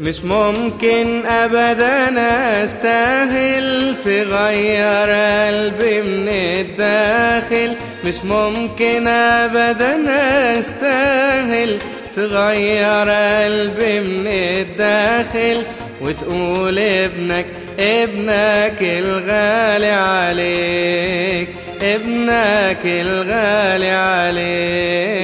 مش ممكن ابدا أستاهل تغير قلبي من الداخل. مش ممكن ابدا أستاهل تغير قلبي من الداخل. وتقول ابنك ابنك الغالي عليك ابنك الغالي عليك.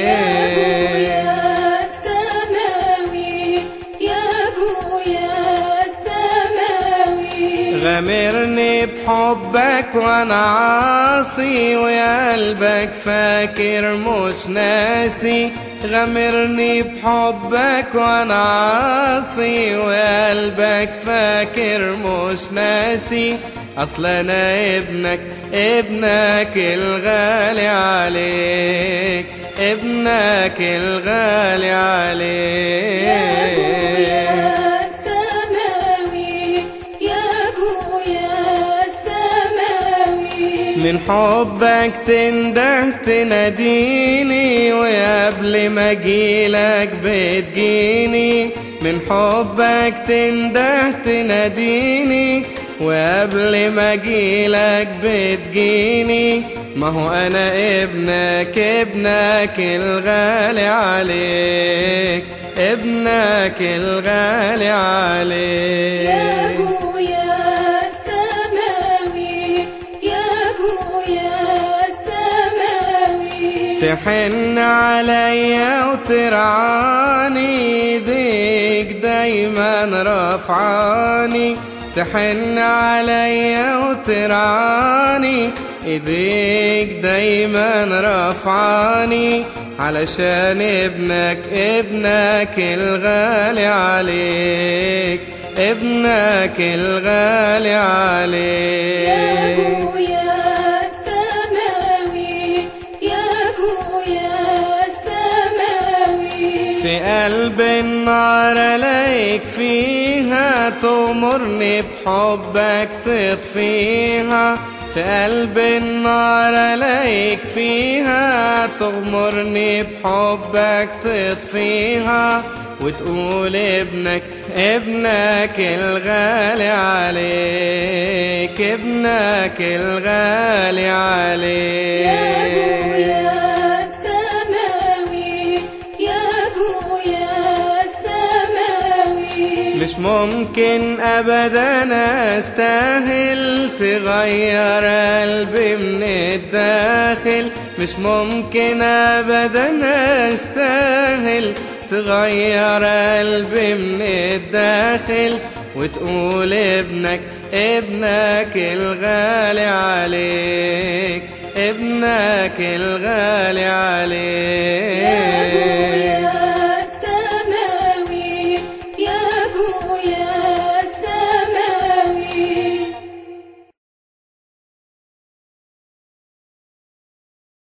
غامرني بحبك وأنا عاصي ويا قلبك فاكر مش ناسي. غامرني بحبك وأنا عاصي ويا قلبك فاكر مش ناسي. اصل أنا ابنك ابنك الغالي عليك ابنك الغالي يا حبك تنده تناديني وقبل ما أجيلك بتجيني. من حبك تنده تناديني وقبل ما أجيلك بتجيني. ما هو أنا ابنك ابنك الغالي عليك ابنك الغالي عليك. تحن عليا وترعاني ايديك دايما رفعاني تحن عليا وترعاني ايديك دايما رفعاني علشان ابنك ابنك الغالي عليك ابنك الغالي عليك. قلب النار عليك فيها تمرني بحبك تطفيها. في قلب النار عليك فيها تغمرني بحبك تطفيها. وتقول ابنك ابنك الغالي عليك ابنك الغالي عليك. مش ممكن ابدا أستاهل تغير قلبي من الداخل. مش ممكن ابدا أستاهل تغير قلبي من الداخل. وتقول ابنك ابنك الغالي عليك ابنك الغالي عليك.